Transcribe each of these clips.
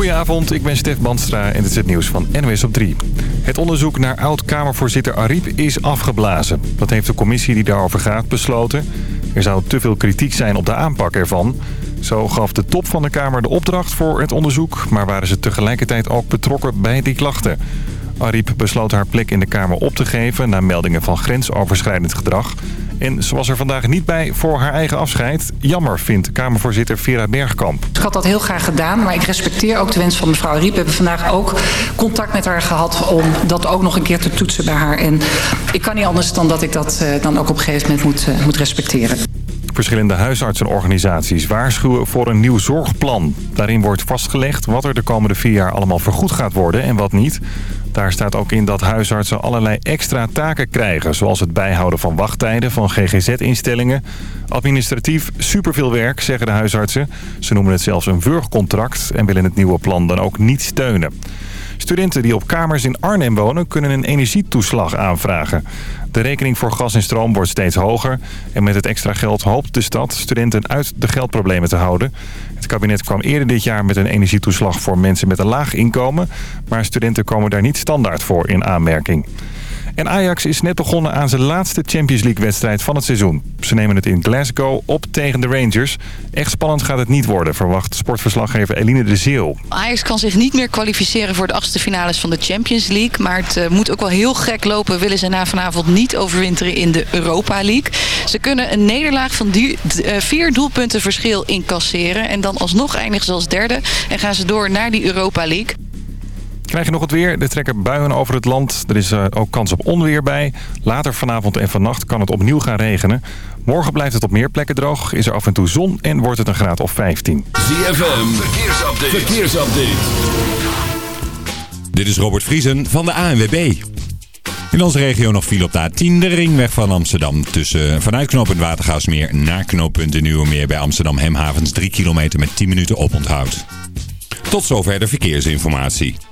Goedenavond, ik ben Stef Bandstra en dit is het nieuws van NWS op 3. Het onderzoek naar oud-Kamervoorzitter Ariep is afgeblazen. Dat heeft de commissie die daarover gaat besloten. Er zou te veel kritiek zijn op de aanpak ervan. Zo gaf de top van de Kamer de opdracht voor het onderzoek... maar waren ze tegelijkertijd ook betrokken bij die klachten. Ariep besloot haar plek in de Kamer op te geven... na meldingen van grensoverschrijdend gedrag... En ze was er vandaag niet bij voor haar eigen afscheid. Jammer, vindt Kamervoorzitter Vera Bergkamp. Ik had dat heel graag gedaan, maar ik respecteer ook de wens van mevrouw Riep. We hebben vandaag ook contact met haar gehad om dat ook nog een keer te toetsen bij haar. En ik kan niet anders dan dat ik dat uh, dan ook op een gegeven moment moet, uh, moet respecteren. Verschillende huisartsenorganisaties waarschuwen voor een nieuw zorgplan. Daarin wordt vastgelegd wat er de komende vier jaar allemaal vergoed gaat worden en wat niet. Daar staat ook in dat huisartsen allerlei extra taken krijgen... zoals het bijhouden van wachttijden van GGZ-instellingen. Administratief superveel werk, zeggen de huisartsen. Ze noemen het zelfs een wurgcontract en willen het nieuwe plan dan ook niet steunen. Studenten die op kamers in Arnhem wonen kunnen een energietoeslag aanvragen. De rekening voor gas en stroom wordt steeds hoger. En met het extra geld hoopt de stad studenten uit de geldproblemen te houden. Het kabinet kwam eerder dit jaar met een energietoeslag voor mensen met een laag inkomen. Maar studenten komen daar niet standaard voor in aanmerking. En Ajax is net begonnen aan zijn laatste Champions League-wedstrijd van het seizoen. Ze nemen het in Glasgow op tegen de Rangers. Echt spannend gaat het niet worden, verwacht sportverslaggever Eline de Zeeuw. Ajax kan zich niet meer kwalificeren voor de achtste finales van de Champions League. Maar het uh, moet ook wel heel gek lopen. Willen ze na vanavond niet overwinteren in de Europa League. Ze kunnen een nederlaag van uh, vier doelpunten verschil incasseren. En dan alsnog eindigen ze als derde. En gaan ze door naar die Europa League. Krijg je nog het weer? Er trekken buien over het land. Er is uh, ook kans op onweer bij. Later vanavond en vannacht kan het opnieuw gaan regenen. Morgen blijft het op meer plekken droog. Is er af en toe zon en wordt het een graad of 15. ZFM, verkeersupdate. verkeersupdate. Dit is Robert Vriesen van de ANWB. In onze regio nog file op de A10, de ringweg van Amsterdam. Tussen, vanuit knooppunt Watergaasmeer naar knooppunt de Nieuwe Meer bij Amsterdam Hemhavens 3 kilometer met 10 minuten oponthoud. Tot zover de verkeersinformatie.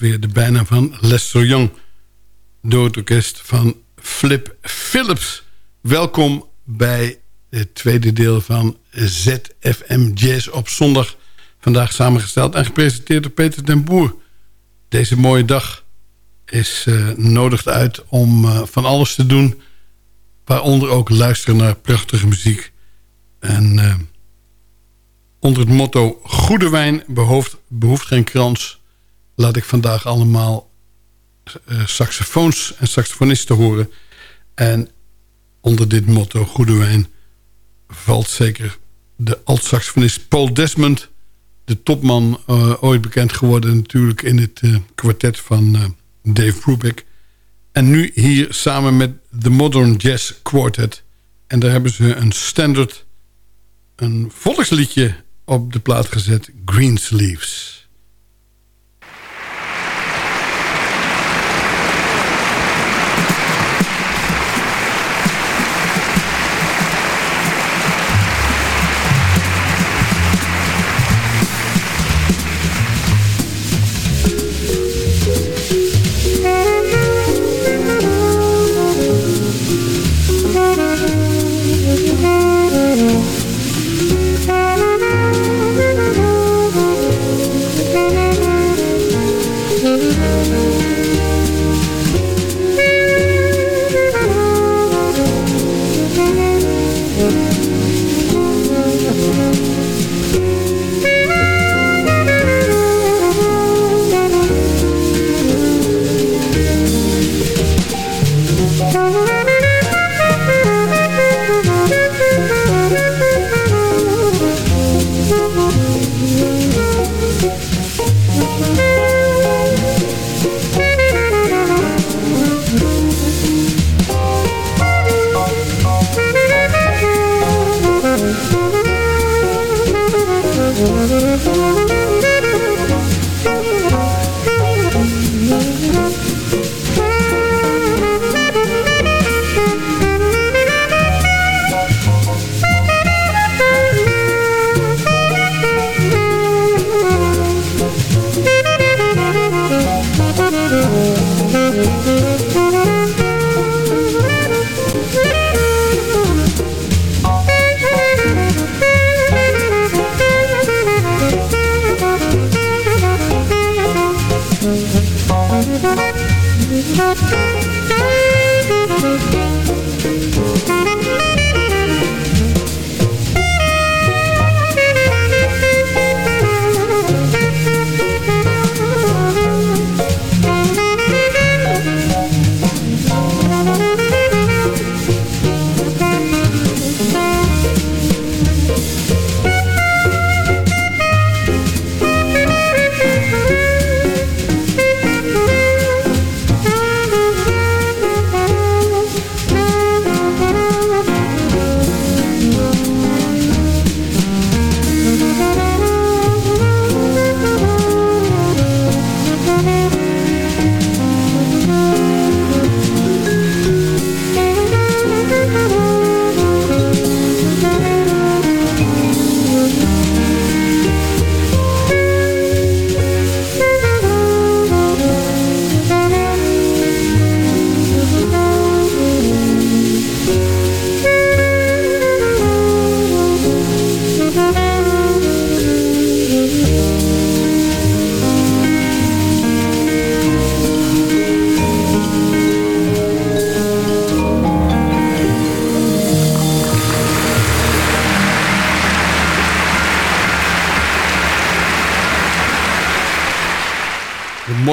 Weer de bijnaam van Lester Young. Doodorkest van Flip Phillips. Welkom bij het tweede deel van ZFM Jazz op zondag. Vandaag samengesteld en gepresenteerd door Peter den Boer. Deze mooie dag is uh, nodigt uit om uh, van alles te doen. Waaronder ook luisteren naar prachtige muziek. En uh, onder het motto goede wijn behoeft, behoeft geen krans... laat ik vandaag allemaal saxofoons en saxofonisten horen. En onder dit motto goede wijn valt zeker de alt-saxofonist Paul Desmond... de topman, uh, ooit bekend geworden natuurlijk in het uh, kwartet van Dave Brubeck. En nu hier samen met de Modern Jazz Quartet. En daar hebben ze een standard, een volksliedje op de plaat gezet, Greensleeves.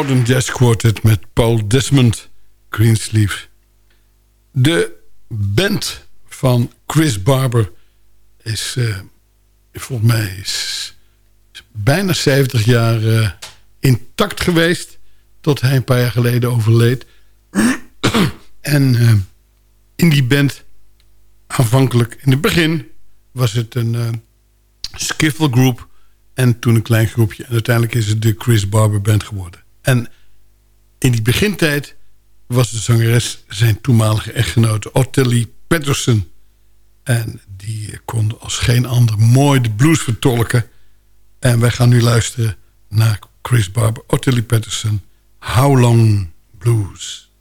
Modern Jazz met Paul Desmond Greensleeve. De band van Chris Barber is uh, volgens mij is bijna 70 jaar uh, intact geweest. Tot hij een paar jaar geleden overleed. en uh, in die band, aanvankelijk in het begin, was het een skiffle group. En toen een klein groepje. En uiteindelijk is het de Chris Barber Band geworden. En in die begintijd was de zangeres zijn toenmalige echtgenote Ottilie Patterson. En die kon als geen ander mooi de blues vertolken. En wij gaan nu luisteren naar Chris Barber, Ottilie Patterson, How Long Blues.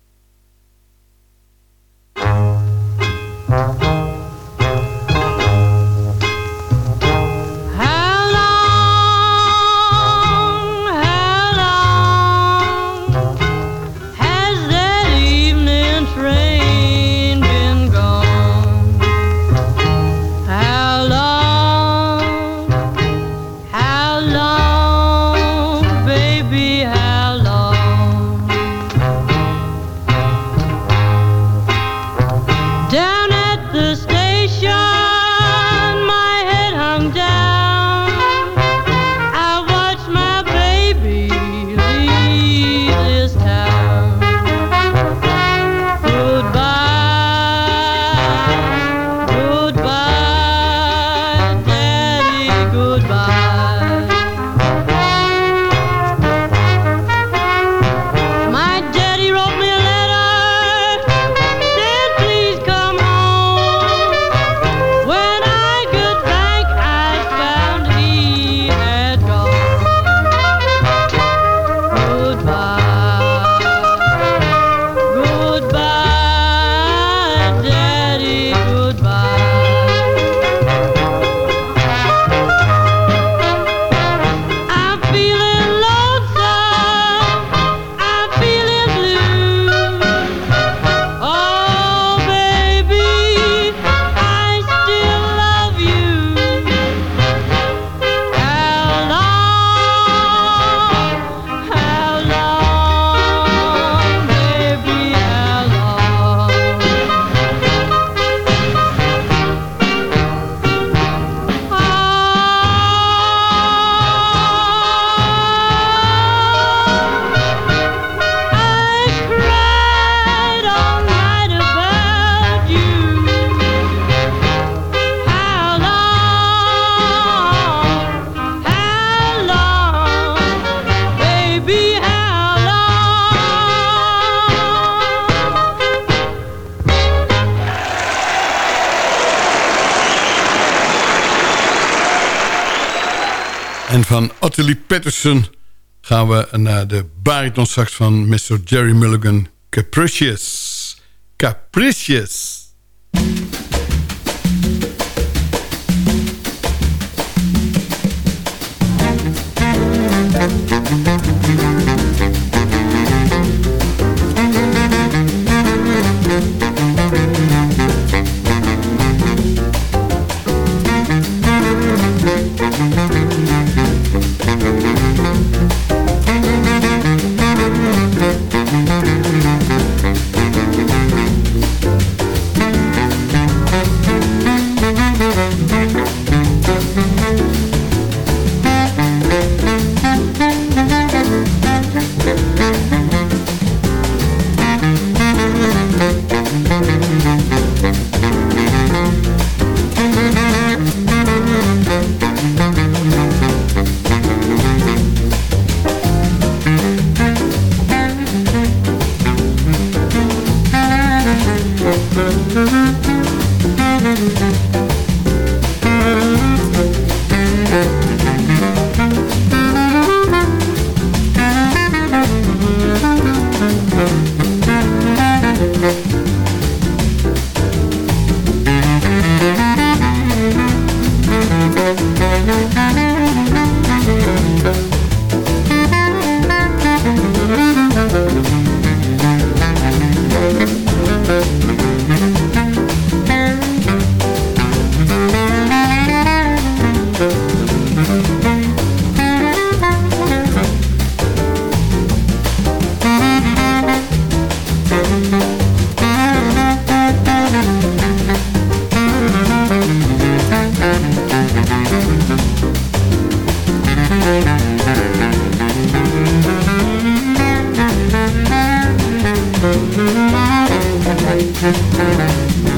Patterson gaan we naar de baritonsax van Mr. Jerry Mulligan. Capricious. Capricious. Capricious. Thank you.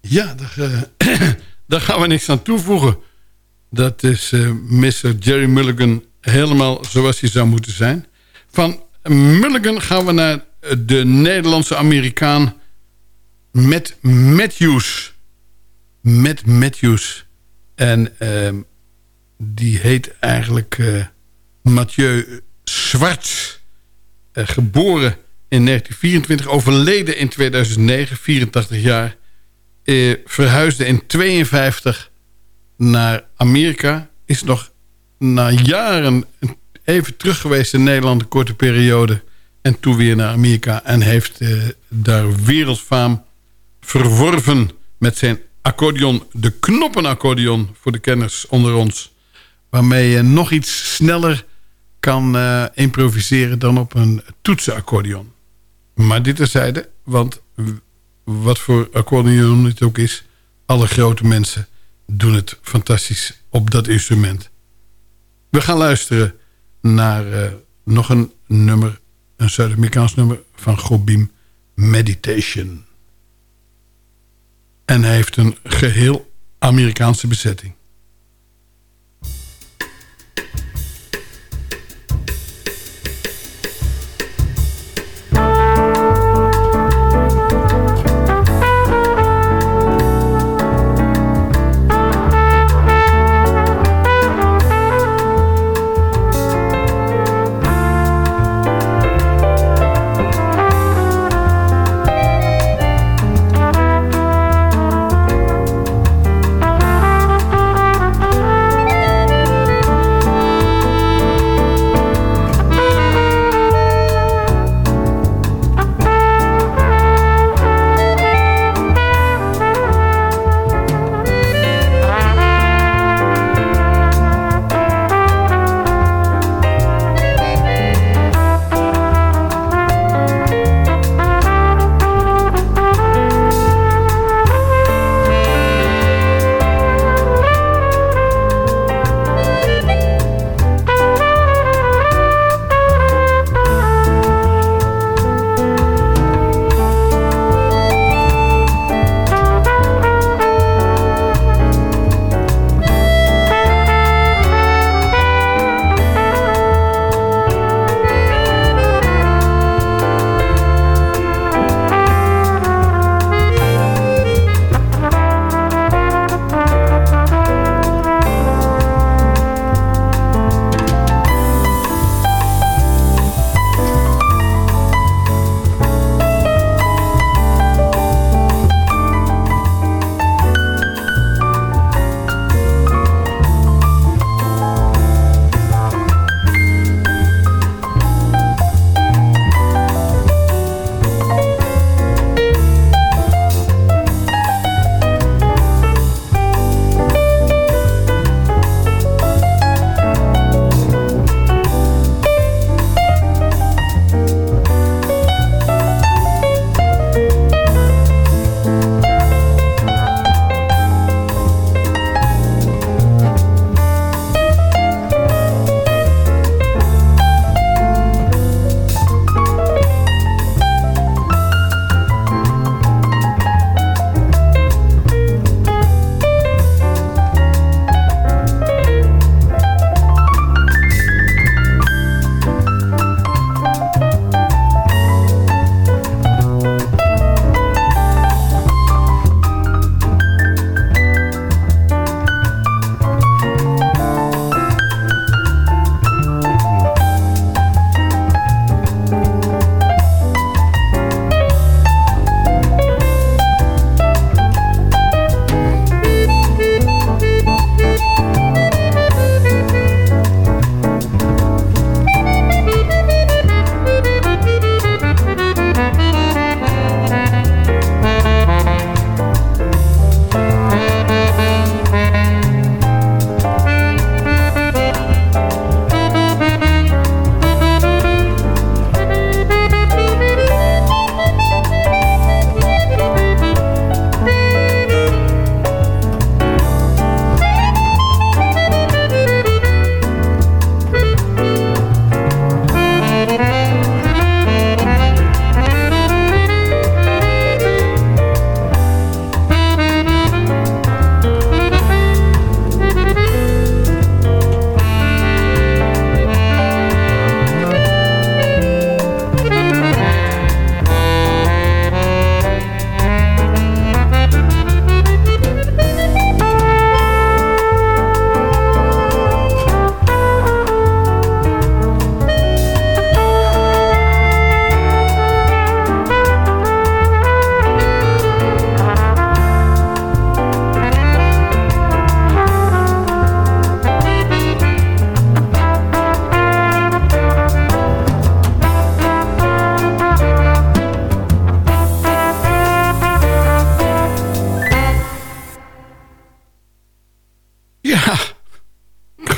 Ja, daar, uh, daar, gaan we niks aan toevoegen. Dat is uh, Mr. Jerry Mulligan helemaal zoals hij zou moeten zijn. Van Mulligan gaan we naar de Nederlandse Amerikaan Matt Matthews. Matt Matthews. En uh, die heet eigenlijk uh, Mathieu Zwarts. Uh, geboren in 1924, overleden in 2009, 84 jaar. verhuisde in 52 naar Amerika. Is nog na jaren even terug geweest in Nederland, een korte periode. En toen weer naar Amerika. En heeft daar wereldfaam verworven met zijn accordeon. De knoppenaccordeon voor de kenners onder ons. Waarmee je nog iets sneller kan uh, improviseren dan op een toetsenaccordeon. Maar dit terzijde, want wat voor accordeon het ook is... alle grote mensen doen het fantastisch op dat instrument. We gaan luisteren naar uh, nog een nummer... een Zuid-Amerikaans nummer van Gobim Meditation. En hij heeft een geheel Amerikaanse bezetting.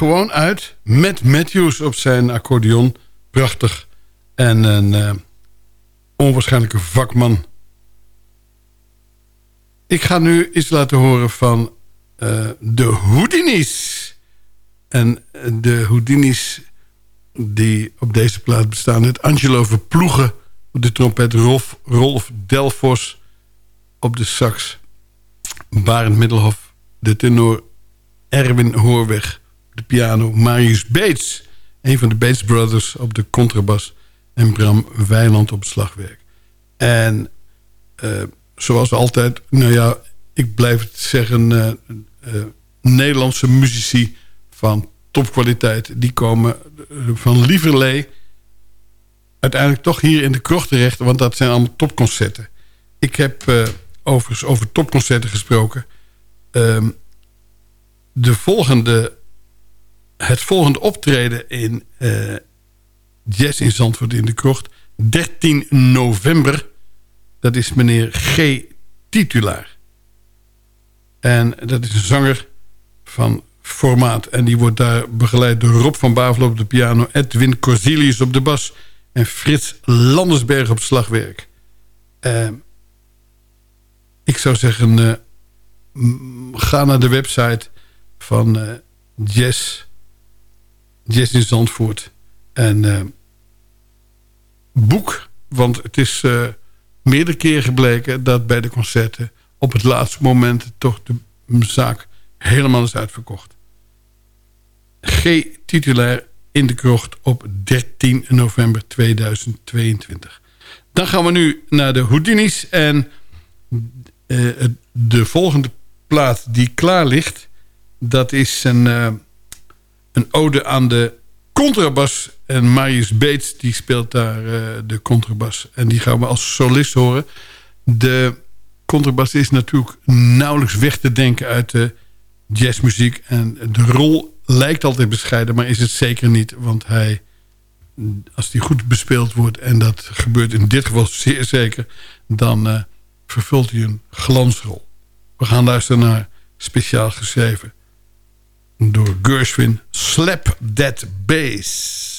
Gewoon uit met Matthews op zijn accordeon. Prachtig. En een uh, onwaarschijnlijke vakman. Ik ga nu iets laten horen van uh, de Houdinis. En de Houdinis die op deze plaat bestaan uit Angelo Verploegen op de trompet, Rolf, Rolf Delfos op de sax, Barend Middelhof, de tenor Erwin Hoorweg de piano, Marius Beets, een van de Bates Brothers op de contrabas en Bram Weiland op het slagwerk. En uh, zoals altijd, nou ja, ik blijf het zeggen, uh, uh, Nederlandse muzici van topkwaliteit, die komen van Lieverlee uiteindelijk toch hier in de krocht terecht, want dat zijn allemaal topconcerten. Ik heb overigens over topconcerten gesproken. Ehm, de volgende, het volgende optreden in uh, Jazz in Zandvoort in de Krocht... 13 november, dat is meneer G. Titulaar. En dat is een zanger van formaat. En die wordt daar begeleid door Rob van Bavel op de piano... Edwin Corzilius op de bas... en Frits Landersberg op slagwerk. Uh, ik zou zeggen, uh, ga naar de website van uh, Jazz. Jazz in Zandvoort. En uh, boek, want het is uh, meerdere keren gebleken... dat bij de concerten op het laatste moment... toch de zaak helemaal is uitverkocht. G. Titulair in de krocht op 13 november 2022. Dan gaan we nu naar de Houdinis. En de volgende plaat die klaar ligt... dat is een, een ode aan de contrabas. En Marius Beets die speelt daar uh, de contrabas. En die gaan we als solist horen. De contrabas is natuurlijk nauwelijks weg te denken uit de jazzmuziek. En de rol lijkt altijd bescheiden, maar is het zeker niet. Want hij, als die goed bespeeld wordt... en dat gebeurt in dit geval zeer zeker... dan uh, vervult hij een glansrol. We gaan luisteren naar speciaal geschreven door Gershwin Slap That Bass.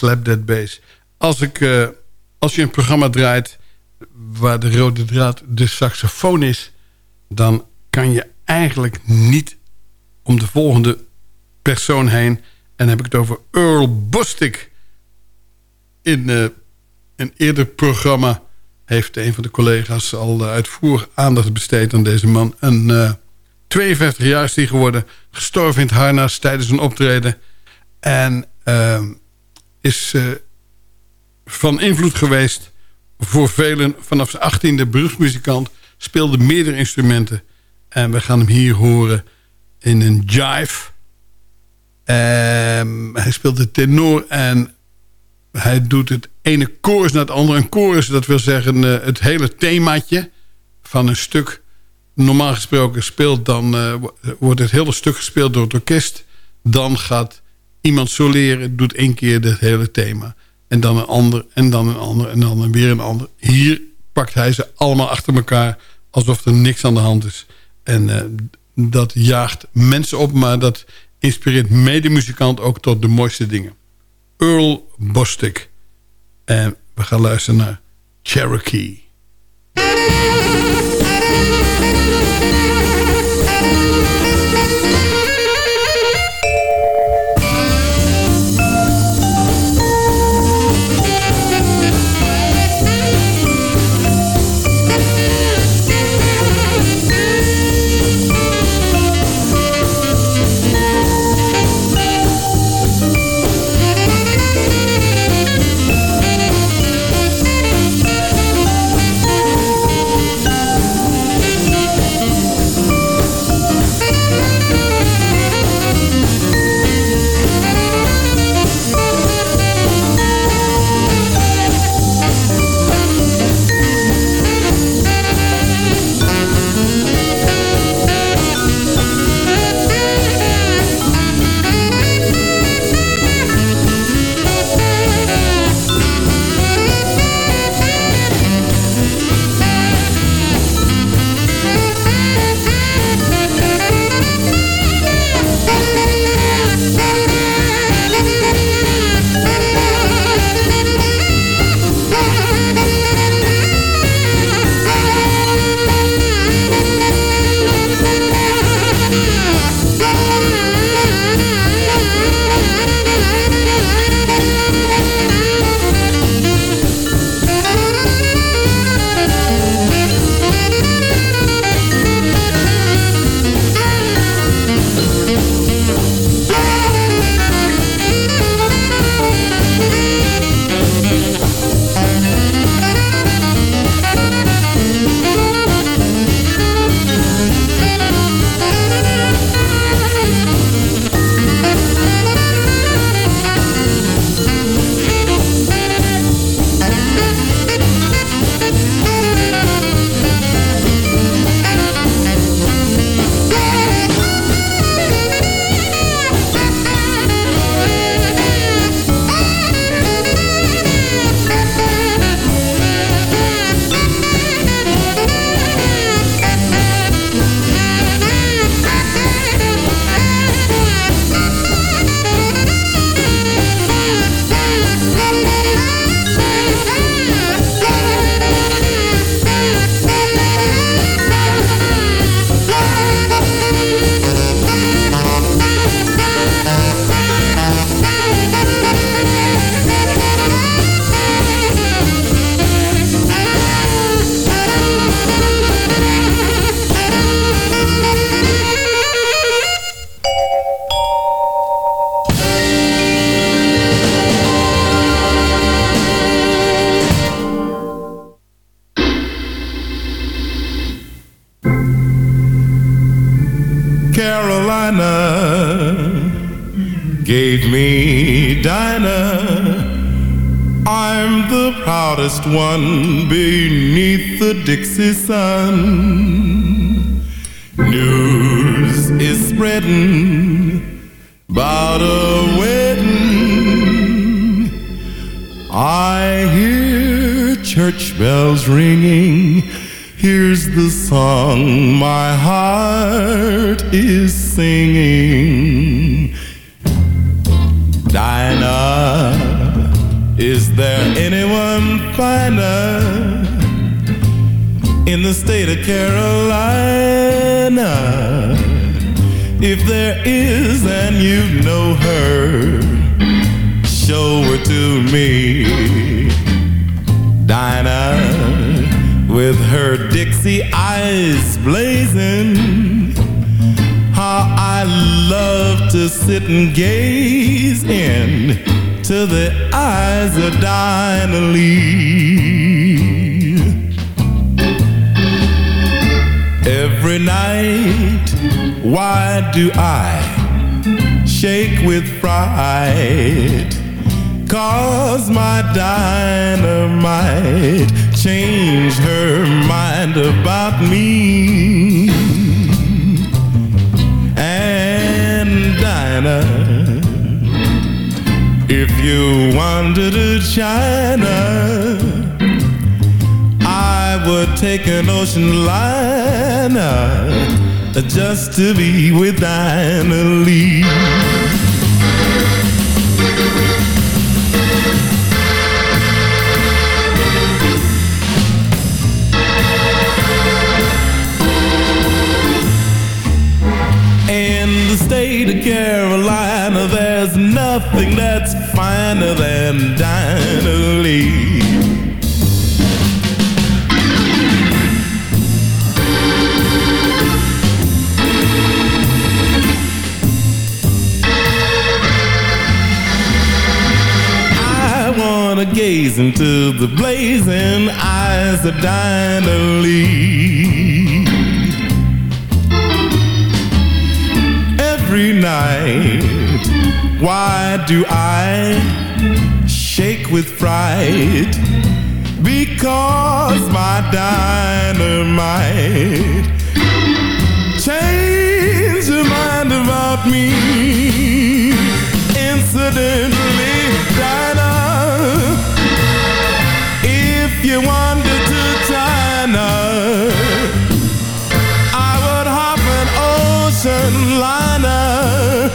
Slap That Bass. Als, ik, uh, als je een programma draait waar de rode draad de saxofoon is... dan kan je eigenlijk niet om de volgende persoon heen. En dan heb ik het over Earl Bostic. In uh, een eerder programma heeft een van de collega's al uh, uitvoerig aandacht besteed aan deze man. Een uh, 52 jaar is hij geworden. Gestorven in het harnas tijdens een optreden. En uh, is uh, van invloed geweest voor velen vanaf zijn achttiende beroepsmuzikant. Speelde meerdere instrumenten. En we gaan hem hier horen in een jive. Um, hij speelt de tenor en hij doet het ene chorus naar het andere. Een chorus, dat wil zeggen uh, het hele themaatje van een stuk. Normaal gesproken speelt dan, uh, wordt het hele stuk gespeeld door het orkest. Dan gaat iemand soleren, doet één keer het hele thema. En dan een ander, en dan een ander, en dan weer een ander. Hier pakt hij ze allemaal achter elkaar, alsof er niks aan de hand is. En uh, dat jaagt mensen op, maar dat inspireert medemuzikant ook tot de mooiste dingen. Earl Bostic. En we gaan luisteren naar Cherokee. One beneath the Dixie sun. News is spreading about a wedding. I hear church bells ringing. Here's the song my heart is singing. Finer in the state of Carolina? If there is and you know her, show her to me. Dinah, with her Dixie eyes blazing, how I love to sit and gaze in to the eyes of Dinah Lee. Every night, why do I shake with fright? Cause my dynamite changed her mind about me. And Dinah, you wandered to China, I would take an ocean liner just to be with Dinah. In the state of Carolina, there's nothing that's finer than Dinah Lee. I wanna gaze into the blazing eyes of Dinah Lee. Every night, why do I shake with fright? Because my dynamite changed your mind about me. Incidentally, Dinah, if you wanted to China, I would hop an ocean liner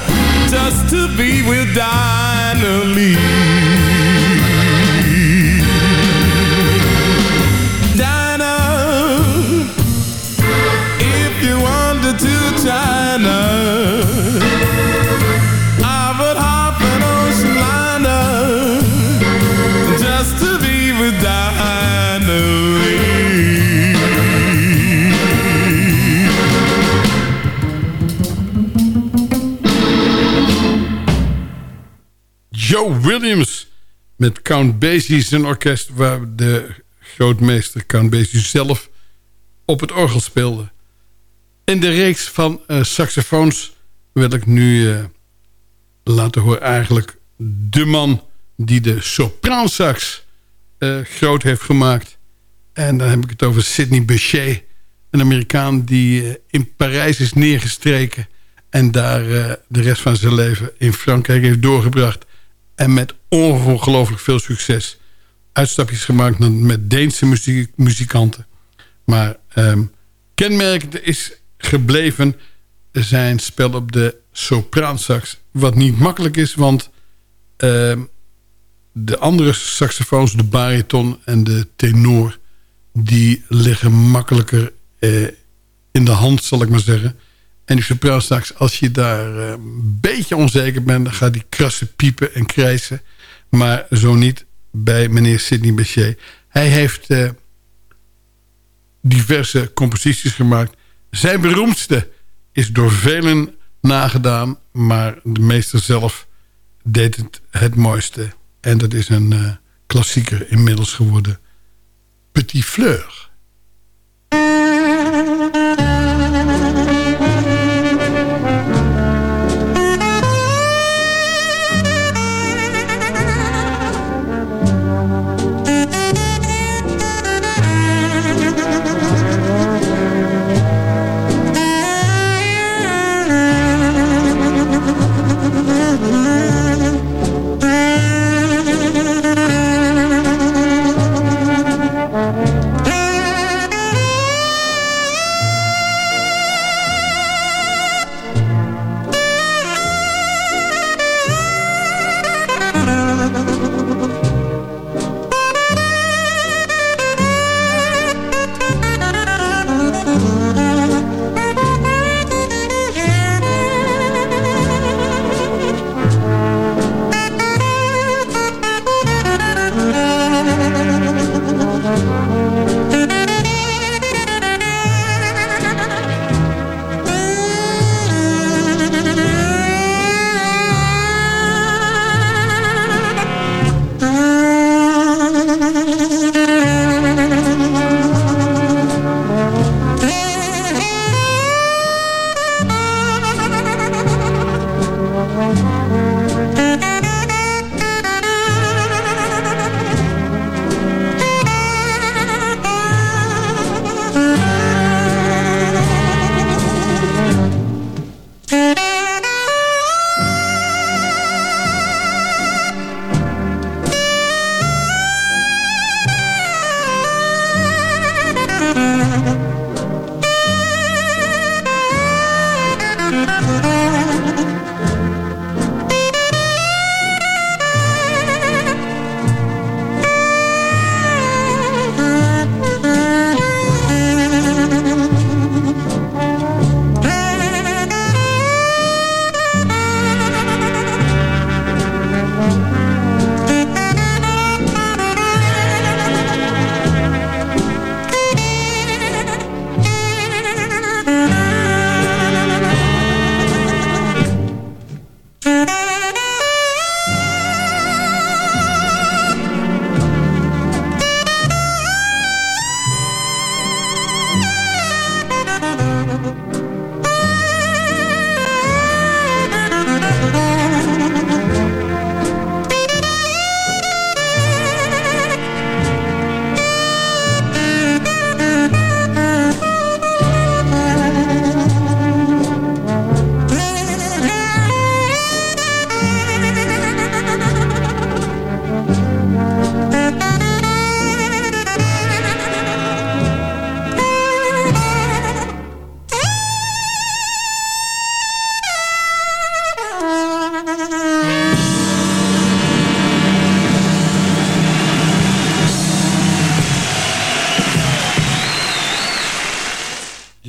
just to be with Dinah Lee. Williams met Count Basie zijn orkest... waar de grootmeester Count Basie zelf op het orgel speelde. In de reeks van eh, saxofoons wil ik nu eh, laten horen... eigenlijk de man die de sopraansax eh groot heeft gemaakt. En dan heb ik het over Sidney Bechet... een Amerikaan die in Parijs is neergestreken... en daar de rest van zijn leven in Frankrijk heeft doorgebracht... en met ongelooflijk veel succes uitstapjes gemaakt met Deense muzikanten. Maar ehm, kenmerkend is gebleven zijn spel op de sopraansax. Wat niet makkelijk is, want ehm, de andere saxofoons, de bariton en de tenor... die liggen makkelijker eh, in de hand, zal ik maar zeggen. En die sopraansax, als je daar eh, een beetje onzeker bent... dan gaat die krassen piepen en krijsen. Maar zo niet bij meneer Sidney Bechet. Hij heeft eh, diverse composities gemaakt. Zijn beroemdste is door velen nagedaan... maar de meester zelf deed het het mooiste. En dat is een eh, klassieker inmiddels geworden. Petit Fleur.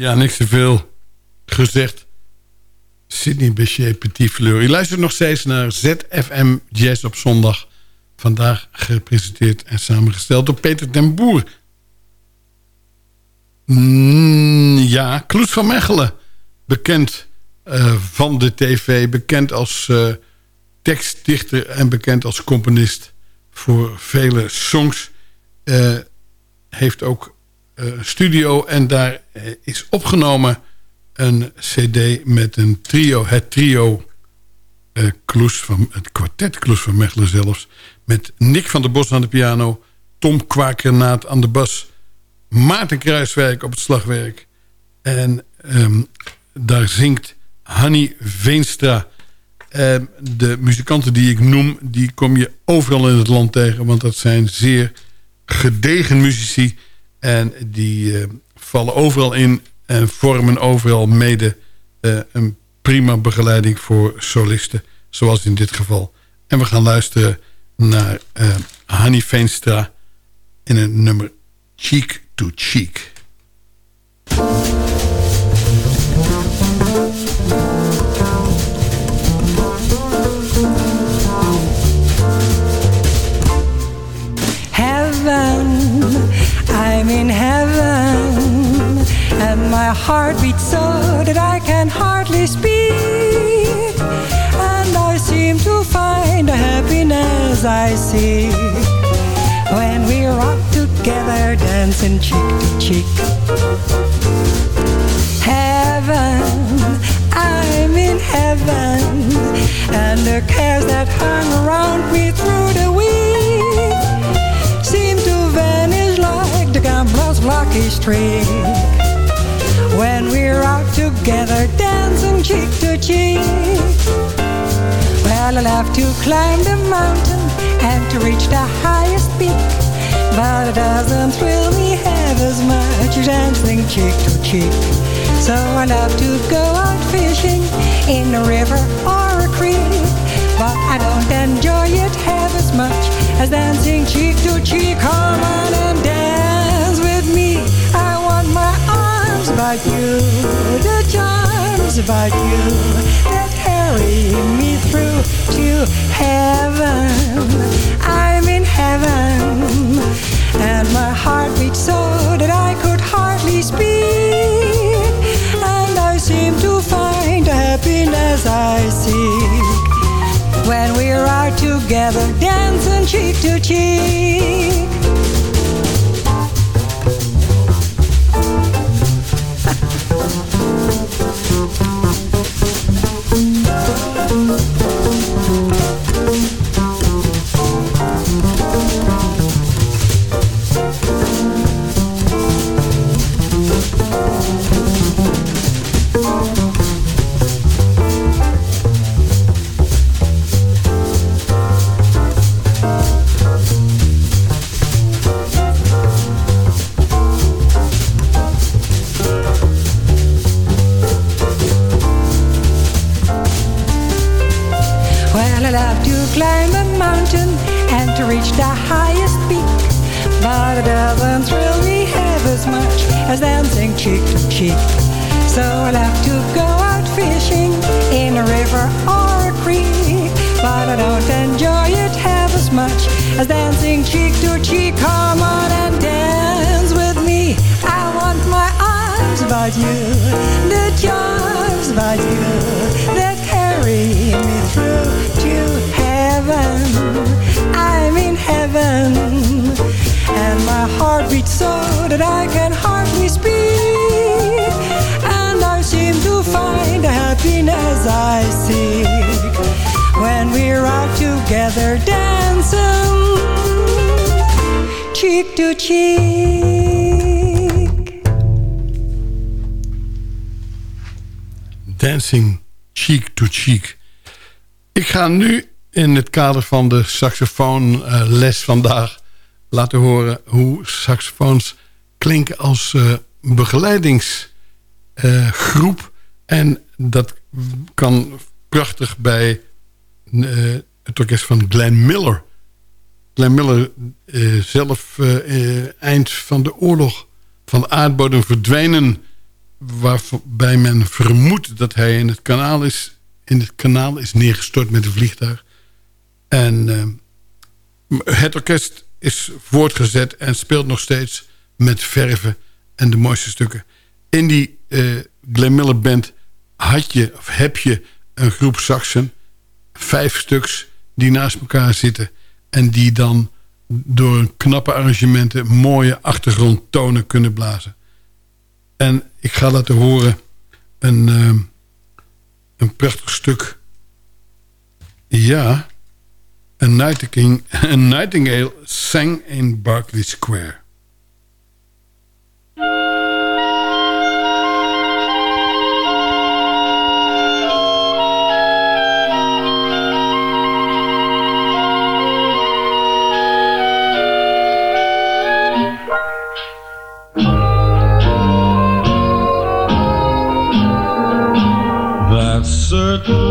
Ja, niks te veel gezegd. Sydney Bechet Petit Fleur. Je luistert nog steeds naar ZFM Jazz op zondag. Vandaag gepresenteerd en samengesteld door Peter den Boer. Mm, ja, Kloes van Mechelen. Bekend uh, van de tv. Bekend als uh, tekstdichter en bekend als componist voor vele songs. Uh, heeft ook studio en daar is opgenomen een cd met een trio. Het trio uh, Kloes van, het kwartet Kloes van Mechelen zelfs. Met Nick van der Bos aan de piano. Tom Kwakernaat aan de bas. Maarten Kruiswijk op het slagwerk. En um, daar zingt Hanny Veenstra. Um, de muzikanten die ik noem, die kom je overal in het land tegen. Want dat zijn zeer gedegen muzici. En die uh, vallen overal in en vormen overal mede uh, een prima begeleiding voor solisten. Zoals in dit geval. En we gaan luisteren naar uh, Hanny Veenstra in een nummer Cheek to Cheek. I'm in heaven And my heart beats so that I can hardly speak. And I seem to find the happiness I see When we rock together dancing cheek to cheek. Heaven, I'm in heaven And the cares that hung around me through the week Seem to vanish like the gambler's lucky streak when we're out together dancing cheek to cheek. Well, I'll have to climb the mountain and to reach the highest peak. But it doesn't thrill me half as much as dancing cheek to cheek. So I'll have to go out fishing in a river or a creek. But I don't enjoy it half as much as dancing cheek to cheek. Come on and dance about you, the charms about you that carry me through to heaven. I'm in heaven, and my heart beats so that I could hardly speak. And I seem to find happiness I seek when we're together, dancing cheek to cheek. Thank the highest peak. But it doesn't me half as much as dancing cheek to cheek. So I'll have to go out fishing in a river or a creek. But I don't enjoy it half as much as dancing cheek to cheek. Come on and dance with me. I want my arms about you, the charms about you that carry me through to heaven. I'm in heaven, and my heart beats so that I can hardly speak. And I seem to find the happiness I seek when we're out together dancing cheek to cheek. Dancing Cheek to Cheek. Ik ga nu in het kader van de saxofoonles vandaag laten horen hoe saxofoons klinken als uh, begeleidingsgroep. en dat kan prachtig bij uh, het orkest van Glenn Miller. Glenn Miller uh, zelf eind van de oorlog van de aardbodem verdwenen waarbij men vermoedt dat hij in het kanaal is, in het kanaal is neergestort met een vliegtuig. En eh, het orkest is voortgezet en speelt nog steeds met verven en de mooiste stukken. In die uh, Glenn Miller Band had je, of heb je een groep saxen, vijf stuks die naast elkaar zitten en die dan door knappe arrangementen mooie achtergrondtonen kunnen blazen. En ik ga laten horen een, uh, een prachtig stuk. Ja, een nightingale, een nightingale sang in Berkeley Square. certain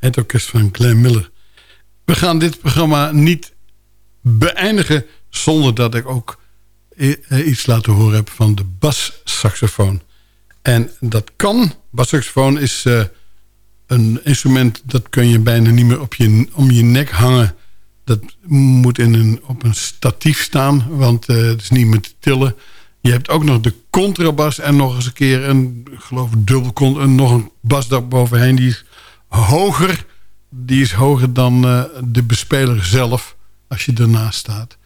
het orkest van Glenn Miller. We gaan dit programma niet beëindigen... zonder dat ik ook eh, iets laten horen heb van de bassaxofoon. En dat kan. Bassaxofoon is eh, een instrument... dat kun je bijna niet meer op je, om je nek hangen. Dat moet in een, op een statief staan, want eh, het is niet meer te tillen. Je hebt ook nog de contrabas en nog eens een keer een, geloof dubbel cont, en nog een bas daar bovenheen. Die hoger, die is hoger dan eh, de bespeler zelf, als je ernaast staat.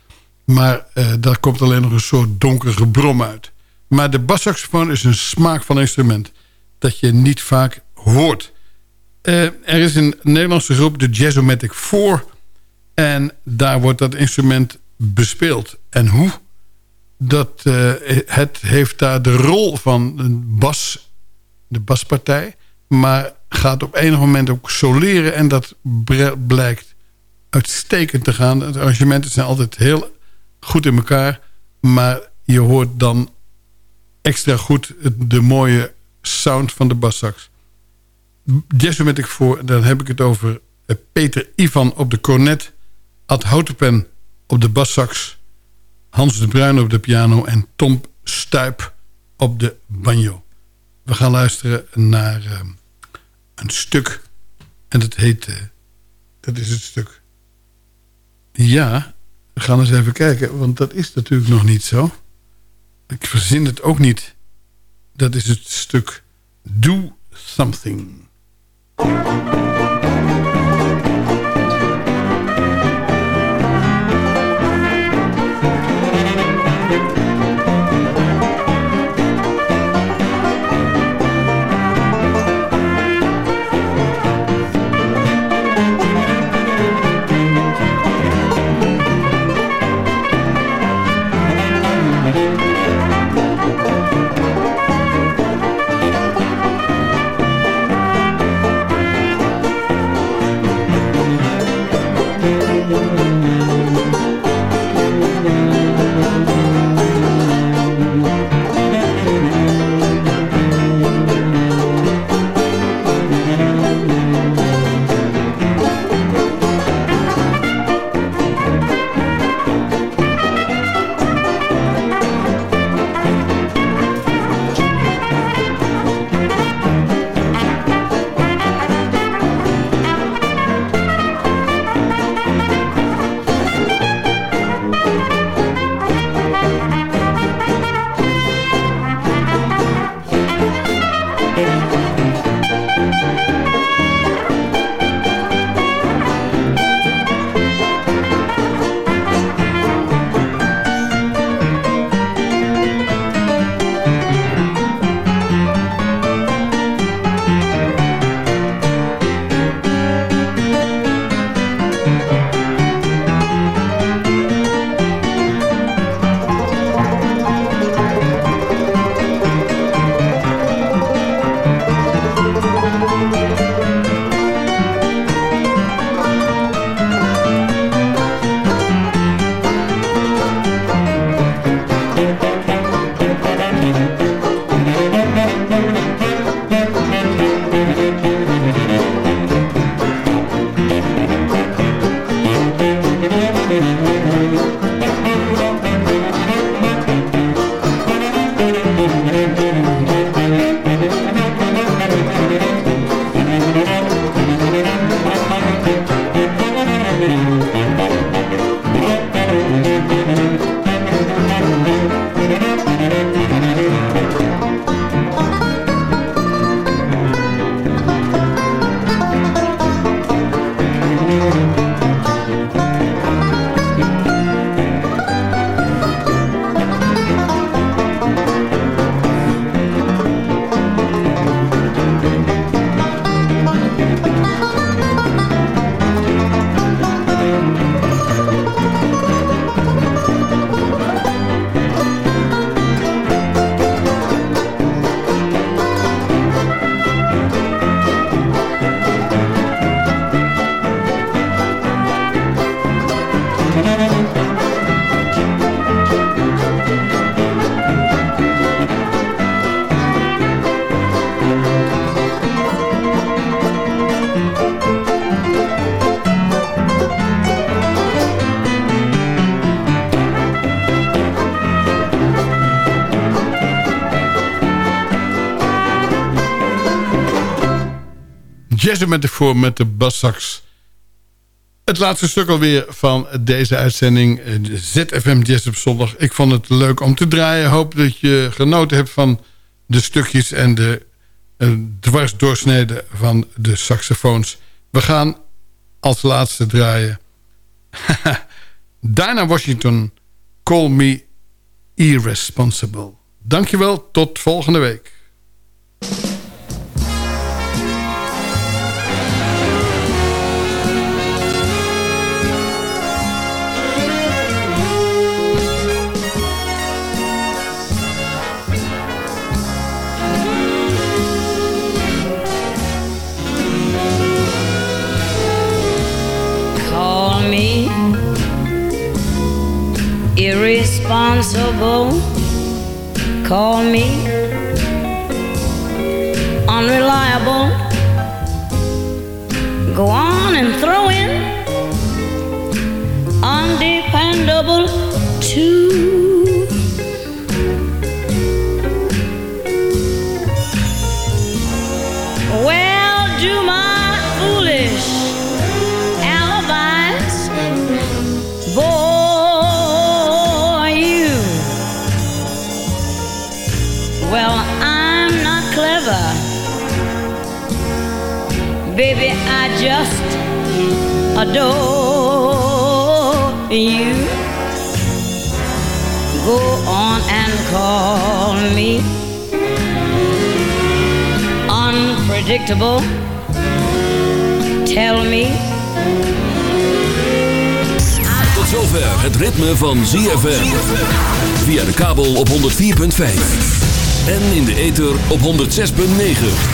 Maar eh, daar komt alleen nog een soort donker gebrom uit. Maar de bassaxofoon is een smaakvol instrument... dat je niet vaak hoort. Eh, er is een Nederlandse groep, de Jazzomatic 4... en daar wordt dat instrument bespeeld. En hoe? Dat, het heeft daar de rol van een bas, de baspartij... maar gaat op enig moment ook soleren... en dat blijkt uitstekend te gaan. De arrangementen zijn altijd heel goed in elkaar... maar je hoort dan extra goed de mooie sound van de bassax. ik voor, dan heb ik het over eh, Peter Ivan op de cornet... Ad Houtenpen op de bassax... Hans de Bruin op de piano en Tom Stuip op de banjo. We gaan luisteren naar uh, een stuk en dat heet... Uh, dat is het stuk... Ja, we gaan eens even kijken, want dat is natuurlijk nog niet zo. Ik verzin het ook niet. Dat is het stuk Do Something. Met voor met de bassax. Het laatste stuk alweer van deze uitzending. ZFM Jazz op zondag. Ik vond het leuk om te draaien. Hoop dat je genoten hebt van de stukjes en de uh, dwarsdoorsneden van de saxofoons. We gaan als laatste draaien. Diana Washington, Call Me Irresponsible. Dankjewel, tot volgende week. Irresponsible. Call me unreliable. Go on and throw in undependable too. Just adore you. Go on and call me unpredictable. Tell me Tot zover het ritme van ZFM. Via de kabel op 104.5. En in de ether op 106.9.